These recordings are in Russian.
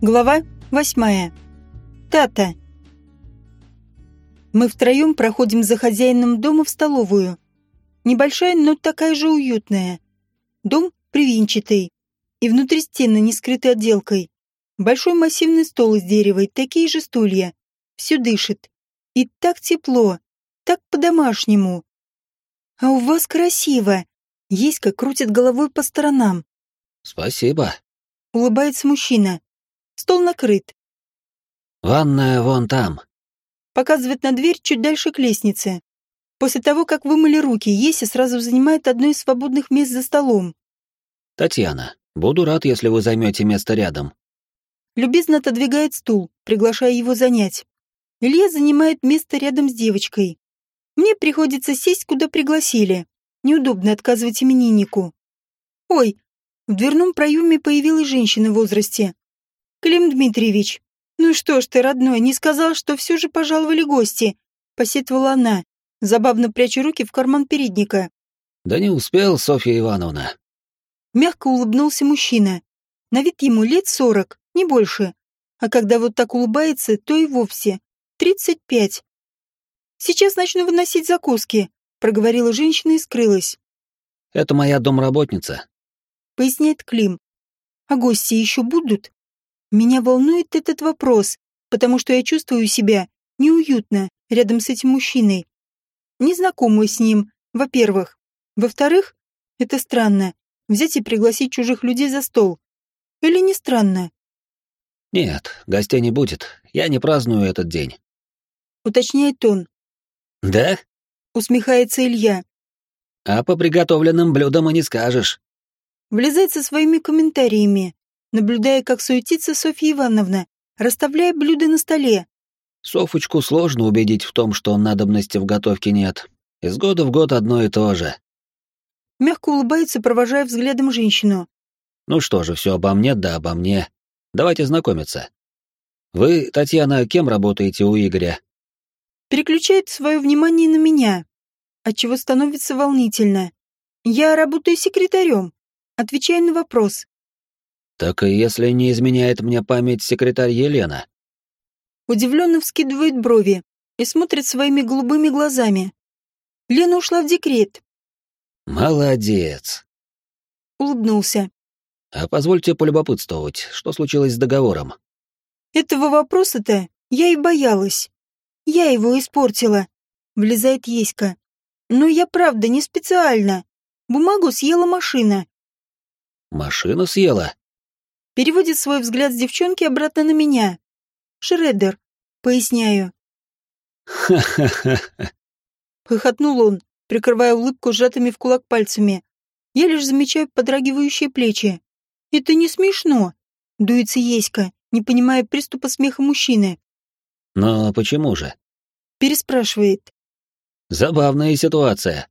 Глава восьмая. Тата. Мы втроем проходим за хозяином дома в столовую. Небольшая, но такая же уютная. Дом привинчатый. И внутри стены не скрытой отделкой. Большой массивный стол из дерева и такие же стулья. Все дышит. И так тепло. Так по-домашнему. А у вас красиво. Еська крутит головой по сторонам. Спасибо. Улыбается мужчина. Стол накрыт. Ванная вон там. Показывает на дверь чуть дальше к лестнице. После того, как вымыли руки, Еся сразу занимает одно из свободных мест за столом. Татьяна, буду рад, если вы займете место рядом. Любезно отодвигает стул, приглашая его занять. Илья занимает место рядом с девочкой. Мне приходится сесть, куда пригласили. Неудобно отказывать имениннику. Ой, в дверном проеме появилась женщина в возрасте. Клим Дмитриевич, ну что ж ты, родной, не сказал, что все же пожаловали гости, посетовала она, забавно пряча руки в карман передника. Да не успел, Софья Ивановна. Мягко улыбнулся мужчина. На вид ему лет сорок, не больше. А когда вот так улыбается, то и вовсе. Тридцать пять. Сейчас начну выносить закуски, проговорила женщина и скрылась. Это моя домработница. Поясняет Клим. А гости еще будут? Меня волнует этот вопрос, потому что я чувствую себя неуютно рядом с этим мужчиной. Незнакомую с ним, во-первых. Во-вторых, это странно, взять и пригласить чужих людей за стол. Или не странно? Нет, гостей не будет. Я не праздную этот день. Уточняет он. Да? Усмехается Илья. А по приготовленным блюдам и не скажешь. Влезает со своими комментариями наблюдая, как суетится Софья Ивановна, расставляя блюда на столе. Софочку сложно убедить в том, что надобности в готовке нет. Из года в год одно и то же. Мягко улыбается, провожая взглядом женщину. Ну что же, все обо мне, да обо мне. Давайте знакомиться. Вы, Татьяна, кем работаете у Игоря? Переключает свое внимание на меня, отчего становится волнительно. Я работаю секретарем, отвечая на вопрос. Так и если не изменяет мне память секретарь Елена. Удивленно вскидывает брови и смотрит своими голубыми глазами. Лена ушла в декрет. Молодец. Улыбнулся. А позвольте полюбопытствовать, что случилось с договором? Этого вопроса-то я и боялась. Я его испортила. Влезает Еська. Но я правда не специально. Бумагу съела машина. Машина съела? Переводит свой взгляд с девчонки обратно на меня. Шреддер, поясняю. Ха-ха-ха. Хохотнул он, прикрывая улыбку сжатыми в кулак пальцами. Я лишь замечаю подрагивающие плечи. Это не смешно. Дуется Еська, не понимая приступа смеха мужчины. Но почему же? Переспрашивает. Забавная ситуация.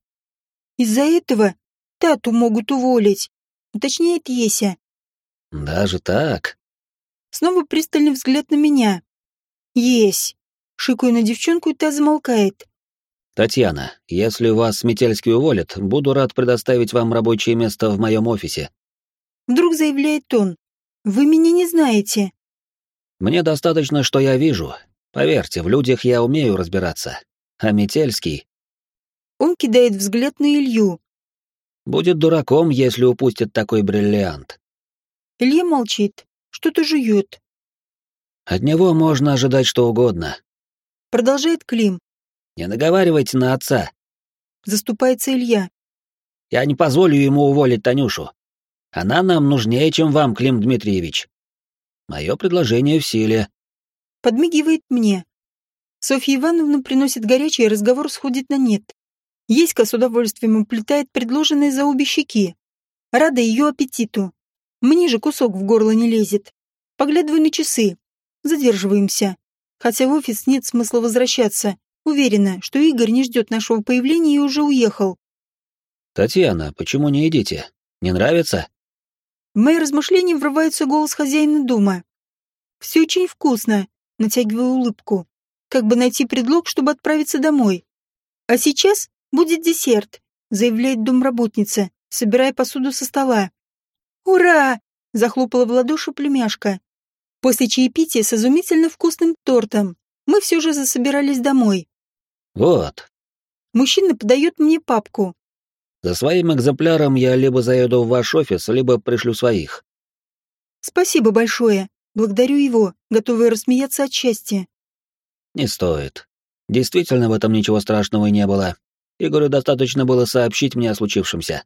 Из-за этого Тату могут уволить, уточняет Еся. Даже так? Снова пристальный взгляд на меня. Есть. Шикаю на девчонку, и та замолкает. Татьяна, если вас Метельский уволит, буду рад предоставить вам рабочее место в моем офисе. Вдруг заявляет он. Вы меня не знаете. Мне достаточно, что я вижу. Поверьте, в людях я умею разбираться. А Метельский... Он кидает взгляд на Илью. Будет дураком, если упустит такой бриллиант. Илья молчит, что-то жует. От него можно ожидать что угодно. Продолжает Клим. Не наговаривайте на отца. Заступается Илья. Я не позволю ему уволить Танюшу. Она нам нужнее, чем вам, Клим Дмитриевич. Мое предложение в силе. Подмигивает мне. Софья Ивановна приносит горячий, разговор сходит на нет. Еська с удовольствием уплетает предложенные за обе щеки. Рада ее аппетиту. Мне же кусок в горло не лезет. Поглядываю на часы. Задерживаемся. Хотя в офис нет смысла возвращаться. Уверена, что Игорь не ждет нашего появления и уже уехал. «Татьяна, почему не едите? Не нравится?» В мои размышления врывается голос хозяина дома. «Все очень вкусно», — натягиваю улыбку. Как бы найти предлог, чтобы отправиться домой. «А сейчас будет десерт», — заявляет домработница, собирая посуду со стола. «Ура!» — захлопала в ладоши племяшка. После чаепития с изумительно вкусным тортом мы все же засобирались домой. Вот. Мужчина подает мне папку. За своим экземпляром я либо заеду в ваш офис, либо пришлю своих. Спасибо большое. Благодарю его, готовая рассмеяться от счастья. Не стоит. Действительно, в этом ничего страшного и не было. Игорю достаточно было сообщить мне о случившемся.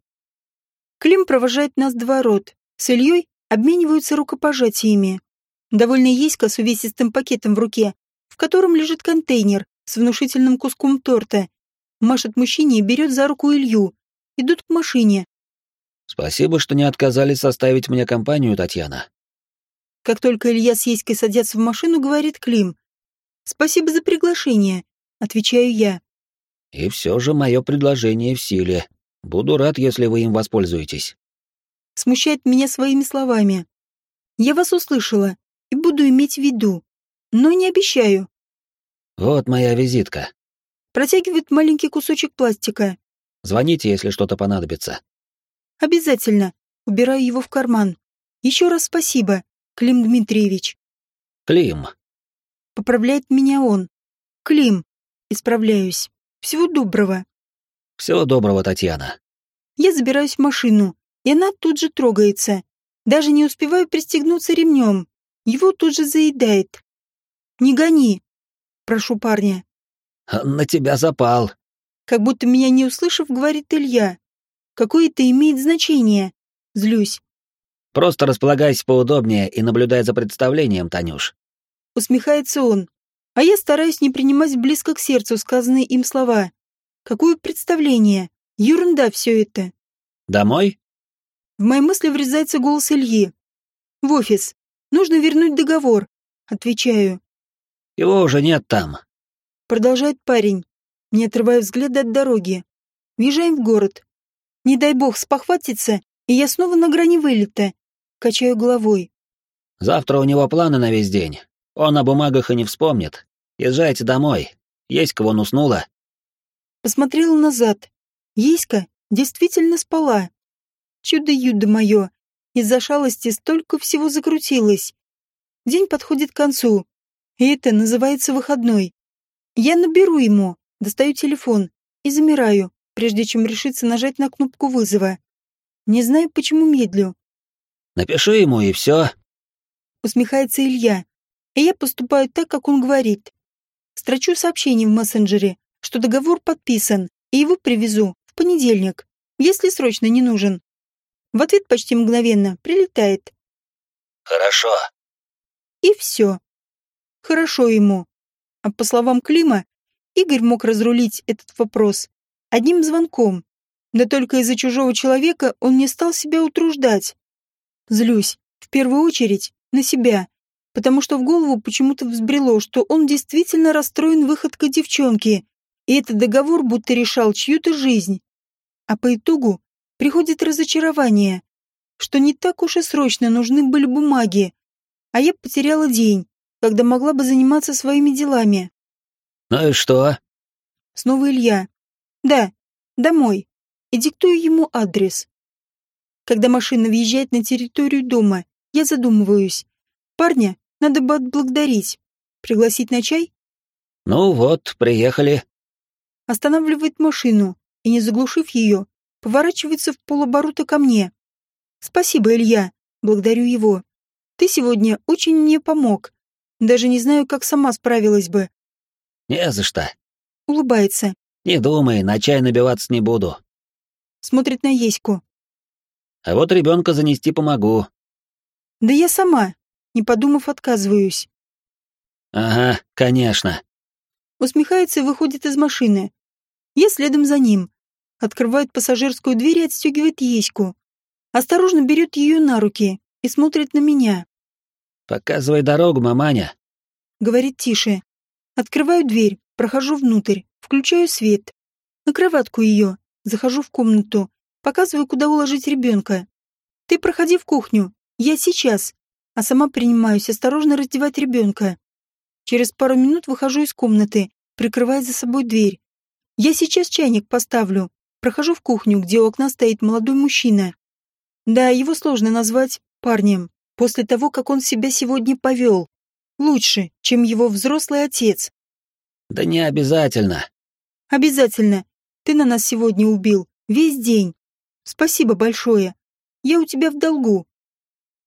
Клим провожает нас в ворот. С Ильей обмениваются рукопожатиями. Довольно Еська с увесистым пакетом в руке, в котором лежит контейнер с внушительным куском торта. Машет мужчине и берет за руку Илью. Идут к машине. Спасибо, что не отказались составить мне компанию, Татьяна. Как только Илья с Еськой садятся в машину, говорит Клим. «Спасибо за приглашение», — отвечаю я. И все же мое предложение в силе. Буду рад, если вы им воспользуетесь. Смущает меня своими словами. Я вас услышала и буду иметь в виду, но не обещаю. Вот моя визитка. Протягивает маленький кусочек пластика. Звоните, если что-то понадобится. Обязательно. Убираю его в карман. Еще раз спасибо, Клим Дмитриевич. Клим. Поправляет меня он. Клим. Исправляюсь. Всего доброго. Всего доброго, Татьяна. Я забираюсь в машину, и она тут же трогается. Даже не успеваю пристегнуться ремнем. Его тут же заедает. «Не гони!» Прошу парня. «На тебя запал!» Как будто меня не услышав, говорит Илья. Какое это имеет значение? Злюсь. «Просто располагайся поудобнее и наблюдай за представлением, Танюш». Усмехается он. А я стараюсь не принимать близко к сердцу сказанные им слова. Какое представление? Ерунда все это. «Домой?» В мои мысли врезается голос Ильи. «В офис. Нужно вернуть договор», — отвечаю. «Его уже нет там», — продолжает парень, не отрывая взгляда от дороги. Въезжаем в город. Не дай бог спохватиться, и я снова на грани вылета. Качаю головой. «Завтра у него планы на весь день. Он о бумагах и не вспомнит. Езжайте домой. Еська вон уснула». Посмотрела назад. Еська действительно спала. Чудо-юдо мое. Из-за шалости столько всего закрутилось. День подходит к концу. И это называется выходной. Я наберу ему, достаю телефон и замираю, прежде чем решиться нажать на кнопку вызова. Не знаю, почему медлю. «Напиши ему, и все», — усмехается Илья. И я поступаю так, как он говорит. Строчу сообщение в мессенджере, что договор подписан, и его привезу в понедельник, если срочно не нужен. В ответ почти мгновенно прилетает. «Хорошо». И все. Хорошо ему. А по словам Клима, Игорь мог разрулить этот вопрос одним звонком. Да только из-за чужого человека он не стал себя утруждать. Злюсь, в первую очередь, на себя, потому что в голову почему-то взбрело, что он действительно расстроен выходкой девчонки, и этот договор будто решал чью-то жизнь. А по итогу приходит разочарование, что не так уж и срочно нужны были бумаги, а я потеряла день, когда могла бы заниматься своими делами. «Ну и что?» Снова Илья. «Да, домой». И диктую ему адрес. Когда машина въезжает на территорию дома, я задумываюсь. Парня надо бы отблагодарить. Пригласить на чай? «Ну вот, приехали». Останавливает машину и, не заглушив ее, поворачивается в полоборота ко мне. «Спасибо, Илья. Благодарю его. Ты сегодня очень мне помог. Даже не знаю, как сама справилась бы». «Не за что». Улыбается. «Не думай, на чай набиваться не буду». Смотрит на Еську. «А вот ребенка занести помогу». «Да я сама, не подумав, отказываюсь». «Ага, конечно». Усмехается и выходит из машины. Я следом за ним. Открывает пассажирскую дверь и отстегивает Еську. Осторожно берет ее на руки и смотрит на меня. «Показывай дорогу, маманя», — говорит тише. Открываю дверь, прохожу внутрь, включаю свет. На кроватку ее, захожу в комнату, показываю, куда уложить ребенка. Ты проходи в кухню, я сейчас, а сама принимаюсь осторожно раздевать ребенка. Через пару минут выхожу из комнаты, прикрывая за собой дверь. Я сейчас чайник поставлю. Прохожу в кухню, где у окна стоит молодой мужчина. Да, его сложно назвать парнем. После того, как он себя сегодня повел. Лучше, чем его взрослый отец. Да не обязательно. Обязательно. Ты на нас сегодня убил. Весь день. Спасибо большое. Я у тебя в долгу.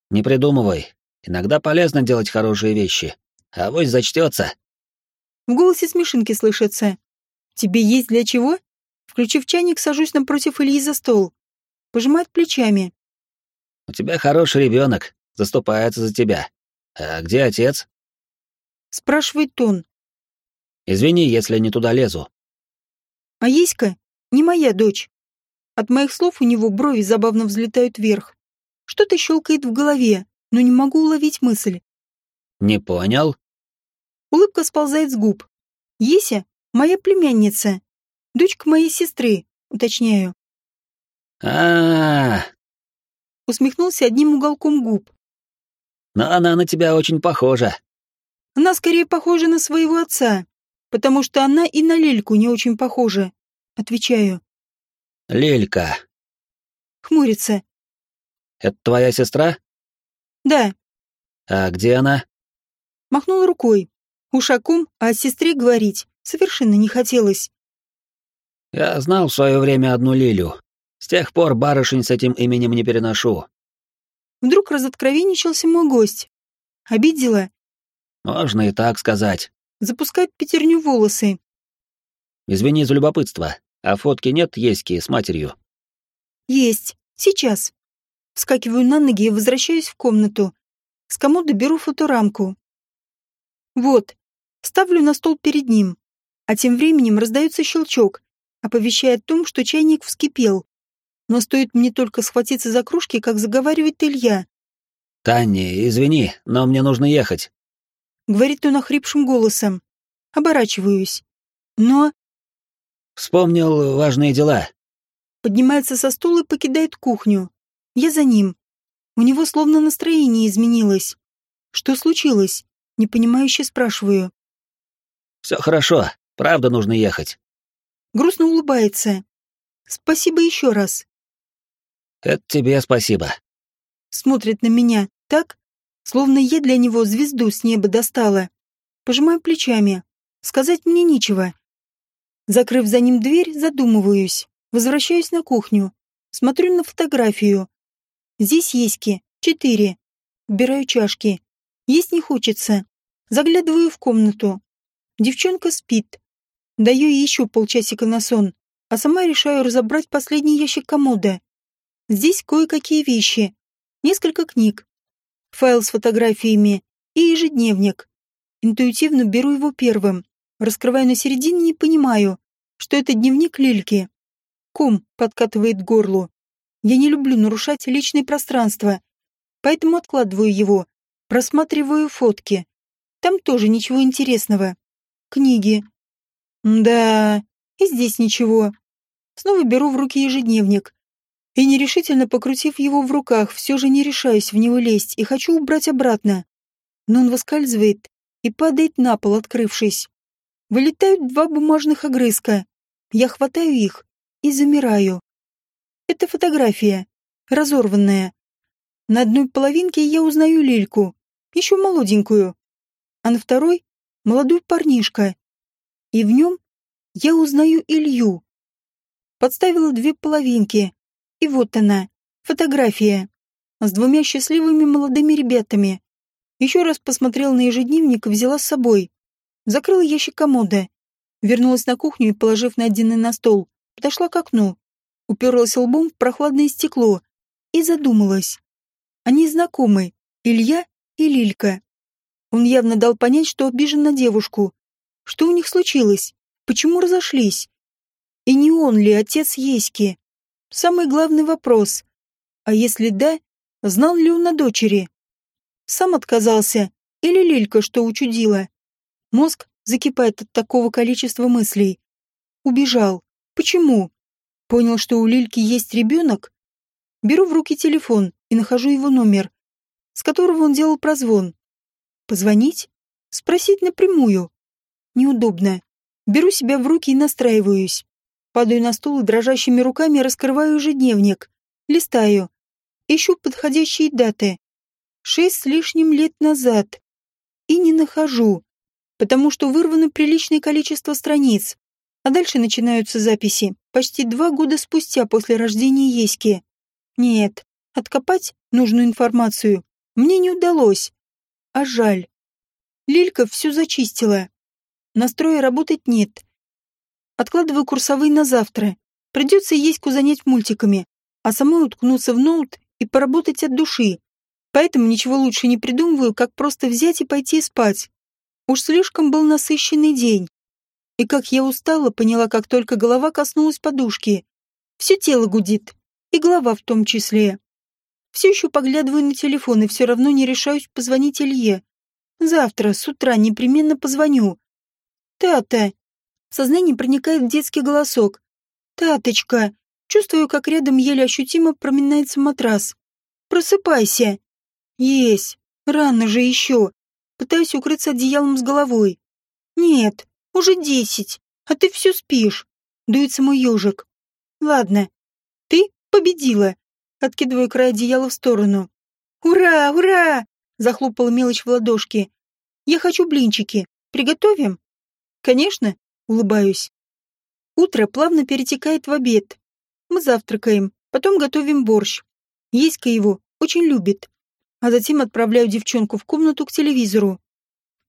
Не придумывай. Иногда полезно делать хорошие вещи. А вось зачтется. В голосе смешинки слышится. Тебе есть для чего? Включив чайник, сажусь напротив Ильи за стол. Пожимает плечами. У тебя хороший ребенок, заступается за тебя. А где отец? Спрашивает он. Извини, если не туда лезу. А Еська не моя дочь. От моих слов у него брови забавно взлетают вверх. Что-то щелкает в голове, но не могу уловить мысль. Не понял? Улыбка сползает с губ. Еся — моя племянница. Дочка моей сестры, уточняю. а, -а, -а. Усмехнулся одним уголком губ. Но она на тебя очень похожа. Она скорее похожа на своего отца, потому что она и на Лельку не очень похожа. Отвечаю. Лелька. Хмурится. Это твоя сестра? Да. А где она? Махнул рукой. Ушаком, а о сестре говорить совершенно не хотелось. Я знал в свое время одну Лилю. С тех пор барышень с этим именем не переношу. Вдруг разоткровенничался мой гость. Обидела? Можно и так сказать. Запускает пятерню волосы. Извини за любопытство. А фотки нет Еськи с матерью? Есть. Сейчас. Вскакиваю на ноги и возвращаюсь в комнату. С комода беру фоторамку. Вот. Ставлю на стол перед ним. А тем временем раздается щелчок, оповещая о том, что чайник вскипел. Но стоит мне только схватиться за кружки, как заговаривает Илья. «Таня, извини, но мне нужно ехать», — говорит он охрипшим голосом. Оборачиваюсь. Но... Вспомнил важные дела. Поднимается со стула и покидает кухню. Я за ним. У него словно настроение изменилось. Что случилось? Непонимающе спрашиваю. Все хорошо, правда нужно ехать. Грустно улыбается. Спасибо еще раз. Это тебе спасибо. Смотрит на меня так, словно я для него звезду с неба достала. Пожимаю плечами. Сказать мне нечего. Закрыв за ним дверь, задумываюсь. Возвращаюсь на кухню. Смотрю на фотографию. Здесь еськи. Четыре. Убираю чашки. Есть не хочется. Заглядываю в комнату. Девчонка спит. Даю ей еще полчасика на сон, а сама решаю разобрать последний ящик комода. Здесь кое-какие вещи. Несколько книг. Файл с фотографиями и ежедневник. Интуитивно беру его первым. Раскрываю на середине, не понимаю, что это дневник Лильки. Ком подкатывает к горлу. Я не люблю нарушать личное пространство, поэтому откладываю его, просматриваю фотки. Там тоже ничего интересного. Книги. Да, и здесь ничего. Снова беру в руки ежедневник. И нерешительно покрутив его в руках, все же не решаюсь в него лезть и хочу убрать обратно. Но он выскальзывает и падает на пол, открывшись. Вылетают два бумажных огрызка. Я хватаю их и замираю. Это фотография, разорванная. На одной половинке я узнаю Лильку, еще молоденькую, а на второй — молодой парнишка. И в нем я узнаю Илью. Подставила две половинки, и вот она, фотография, с двумя счастливыми молодыми ребятами. Еще раз посмотрела на ежедневник и взяла с собой. Закрыла ящик комода. Вернулась на кухню и, положив найденный на стол, подошла к окну. Уперлась лбом в прохладное стекло и задумалась. Они знакомы, Илья и Лилька. Он явно дал понять, что обижен на девушку. Что у них случилось? Почему разошлись? И не он ли отец Еськи? Самый главный вопрос. А если да, знал ли он о дочери? Сам отказался или Лилька что учудила? Мозг закипает от такого количества мыслей. Убежал. Почему? Понял, что у Лильки есть ребенок? Беру в руки телефон и нахожу его номер, с которого он делал прозвон. Позвонить? Спросить напрямую. Неудобно. Беру себя в руки и настраиваюсь. Падаю на стул и дрожащими руками раскрываю ежедневник. Листаю. Ищу подходящие даты. Шесть с лишним лет назад. И не нахожу, потому что вырвано приличное количество страниц. А дальше начинаются записи, почти два года спустя после рождения Еськи. Нет, откопать нужную информацию мне не удалось. А жаль. Лилька все зачистила. Настроя работать нет. Откладываю курсовые на завтра. Придется Еську занять мультиками, а самой уткнуться в ноут и поработать от души. Поэтому ничего лучше не придумываю, как просто взять и пойти спать. Уж слишком был насыщенный день. И как я устала, поняла, как только голова коснулась подушки. Все тело гудит, и голова в том числе. Все еще поглядываю на телефон и все равно не решаюсь позвонить Илье. Завтра, с утра, непременно позвоню. Тата. В сознание проникает детский голосок. Таточка. Чувствую, как рядом еле ощутимо проминается матрас. Просыпайся. Есть. Рано же еще. Пытаюсь укрыться одеялом с головой. Нет, уже десять, а ты все спишь. Дуется мой ежик. Ладно, ты победила. Откидываю край одеяла в сторону. Ура, ура! Захлопала мелочь в ладошки. Я хочу блинчики. Приготовим? Конечно, улыбаюсь. Утро плавно перетекает в обед. Мы завтракаем, потом готовим борщ. Еська его очень любит. А затем отправляю девчонку в комнату к телевизору.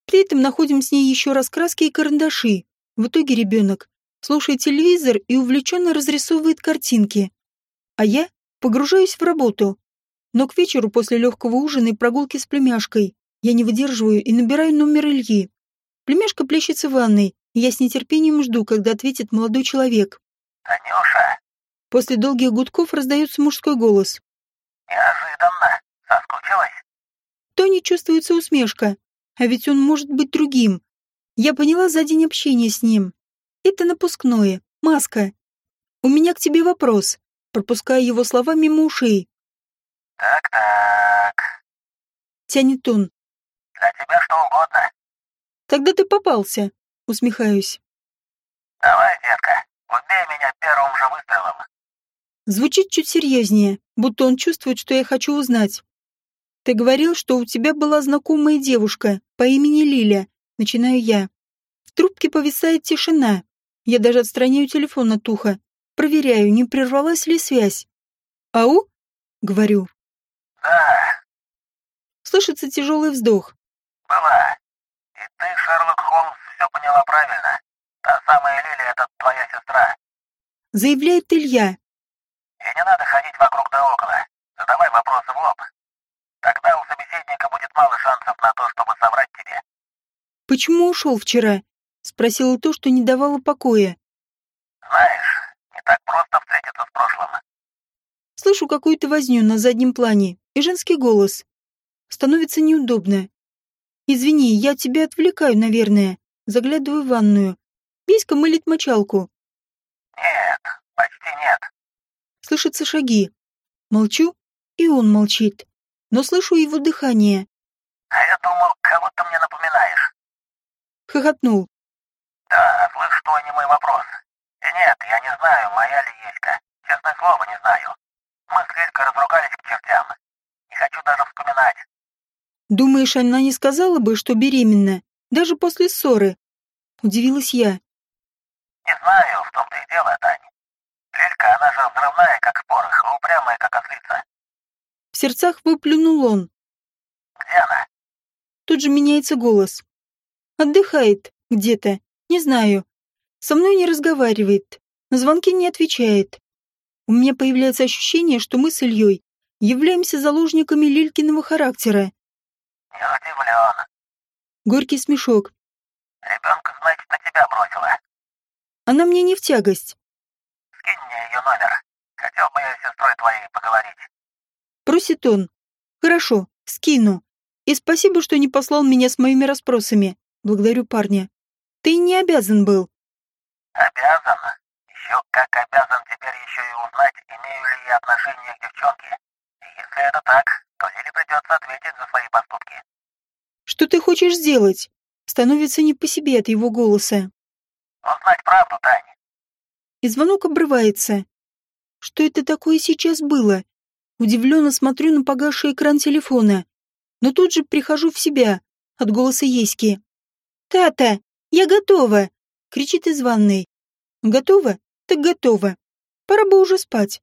При этом находим с ней еще раз краски и карандаши. В итоге ребенок слушает телевизор и увлеченно разрисовывает картинки. А я погружаюсь в работу. Но к вечеру после легкого ужина и прогулки с племяшкой я не выдерживаю и набираю номер Ильи. Племяшка плещется в ванной, и я с нетерпением жду, когда ответит молодой человек. «Танюша!» После долгих гудков раздается мужской голос. «Неожиданно. Соскучилась?» То не чувствуется усмешка, а ведь он может быть другим. Я поняла за день общения с ним. Это напускное, маска. У меня к тебе вопрос, пропуская его слова мимо ушей. «Так-так. Тянет он. Для тебя что угодно. Тогда ты попался, усмехаюсь. Давай, детка, убей меня первым же выстрелом». Звучит чуть серьезнее, будто он чувствует, что я хочу узнать. Ты говорил, что у тебя была знакомая девушка по имени Лиля. Начинаю я. В трубке повисает тишина. Я даже отстраняю телефон от уха. Проверяю, не прервалась ли связь. «Ау?» — говорю. «Да, Слышится тяжелый вздох. была. И ты, Шерлок Холмс, все поняла правильно. Та самая Лили — это твоя сестра. Заявляет Илья. И не надо ходить вокруг да около. Задавай вопросы в лоб. Тогда у собеседника будет мало шансов на то, чтобы соврать тебе. «Почему ушел вчера?» Спросила то, что не давало покоя. Так просто встретиться с прошлым. Слышу какую-то возню на заднем плане и женский голос. Становится неудобно. «Извини, я тебя отвлекаю, наверное». Заглядываю в ванную. Писька мылит мочалку. Нет, почти нет. Слышатся шаги. Молчу, и он молчит. Но слышу его дыхание. А я думал, кого ты мне напоминаешь. Хохотнул. Да, слышь, что не мой вопрос. Нет, я не знаю, моя ли Елька. Честное слово, не знаю. Мы с Лилькой разругались к чертям. Не хочу даже вспоминать. Думаешь, она не сказала бы, что беременна, даже после ссоры? Удивилась я. Не знаю, в том-то и дело, Тань. Лилька, она же взрывная, как порох, и упрямая, как ослица. В сердцах выплюнул он. Где она? Тут же меняется голос. Отдыхает где-то, не знаю. Со мной не разговаривает, на звонки не отвечает. У меня появляется ощущение, что мы с Ильей являемся заложниками Лилькиного характера. Не удивлен. Горький смешок. Ребенка, значит, на тебя бросила. Она мне не в тягость. Скинь мне ее номер. Хотел бы я с сестрой твоей поговорить. Просит он. Хорошо, скину. И спасибо, что не послал меня с моими расспросами. Благодарю парня. Ты не обязан был. Обязан? Еще как обязан теперь еще и узнать, имею ли я отношение к девчонке. Если это так, то Лиле придется ответить за свои поступки. Что ты хочешь сделать? Становится не по себе от его голоса. Узнать правду, Тань. И звонок обрывается. Что это такое сейчас было? Удивленно смотрю на погасший экран телефона. но тут же прихожу в себя от голоса Еськи. «Тата, я готова!» — кричит из ванной. «Готова? Так готова. Пора бы уже спать.